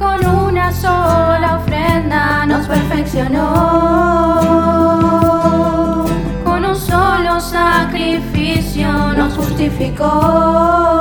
con una sola ofrenda nos perfeccionó. Con un solo sacrificio nos justificó.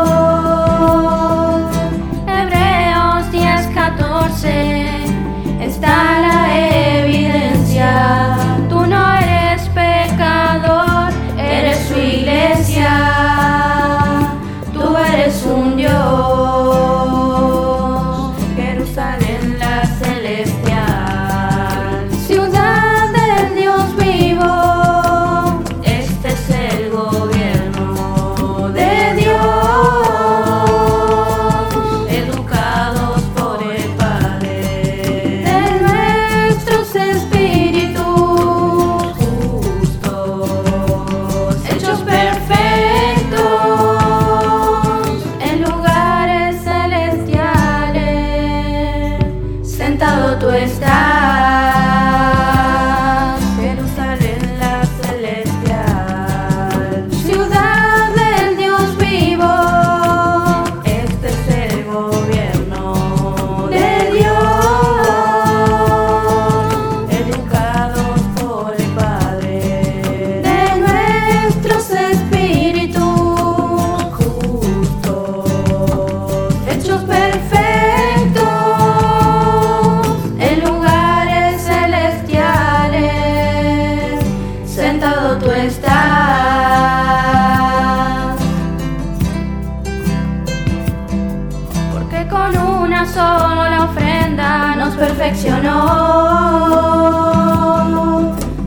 perfeccionó,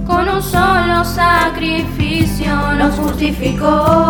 con un solo sacrificio nos justificó.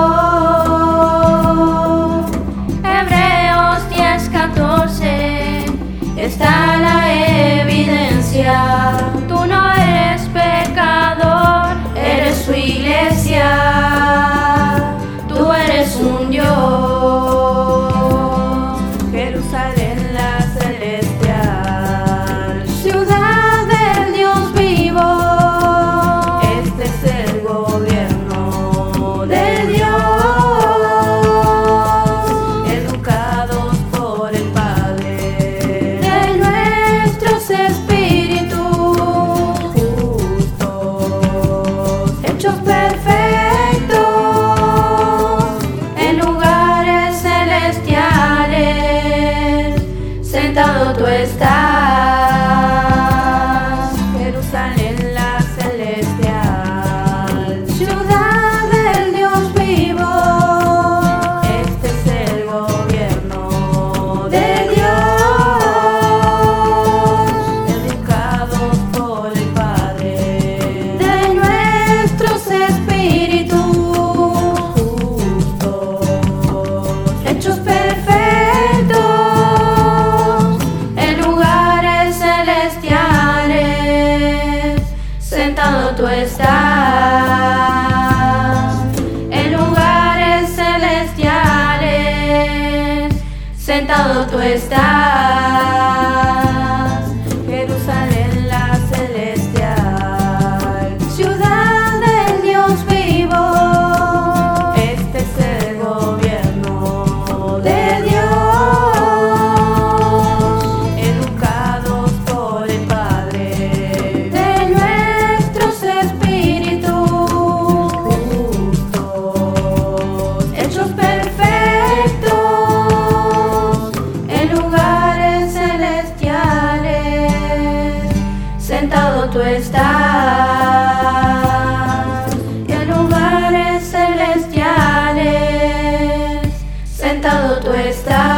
lunares, sentado tú estás. tú estás en lugares celestiales, sentado tú estás. sentado tú estás. En lugares celestiales sentado tú estás.